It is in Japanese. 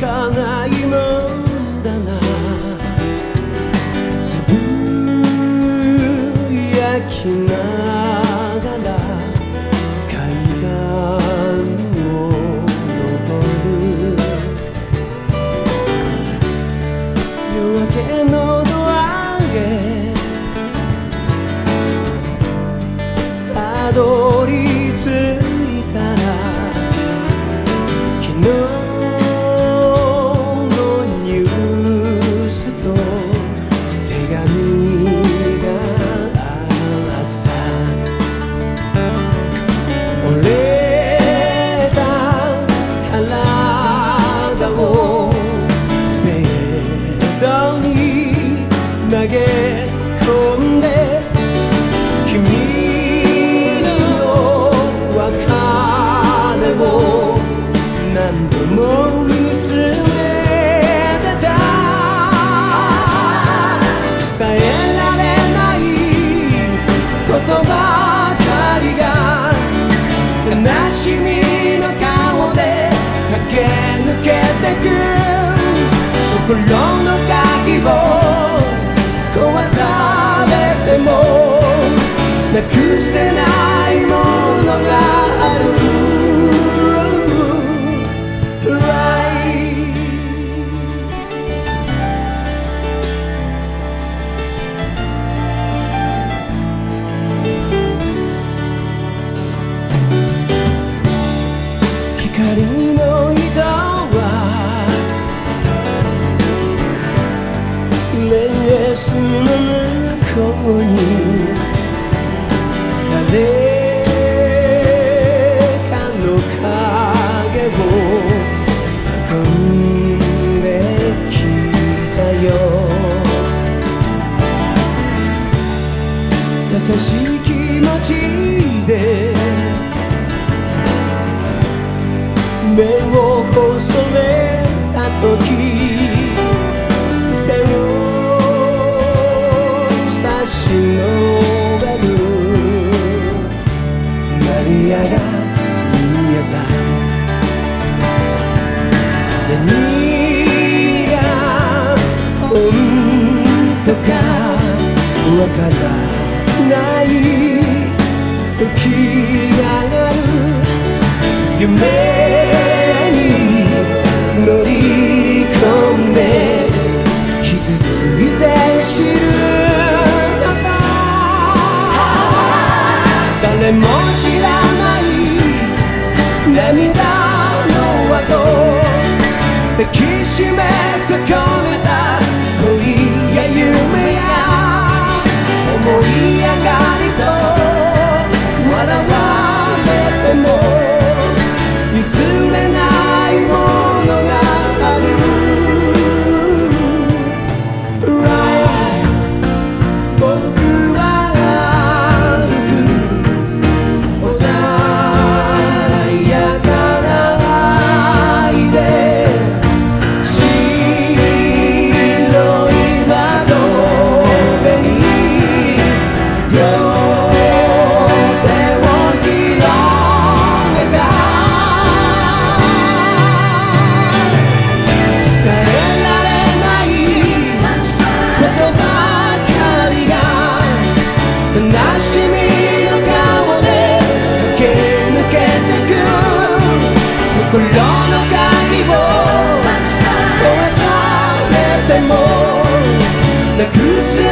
かないものけ抜けてく心の鍵を壊されてもなくせないものがあるスの向こうに誰かの影を運んできたよ。優しい気持ちで目を細め夢に乗り込んで傷ついて知るだ誰も知心の鍵を壊されてもなくせ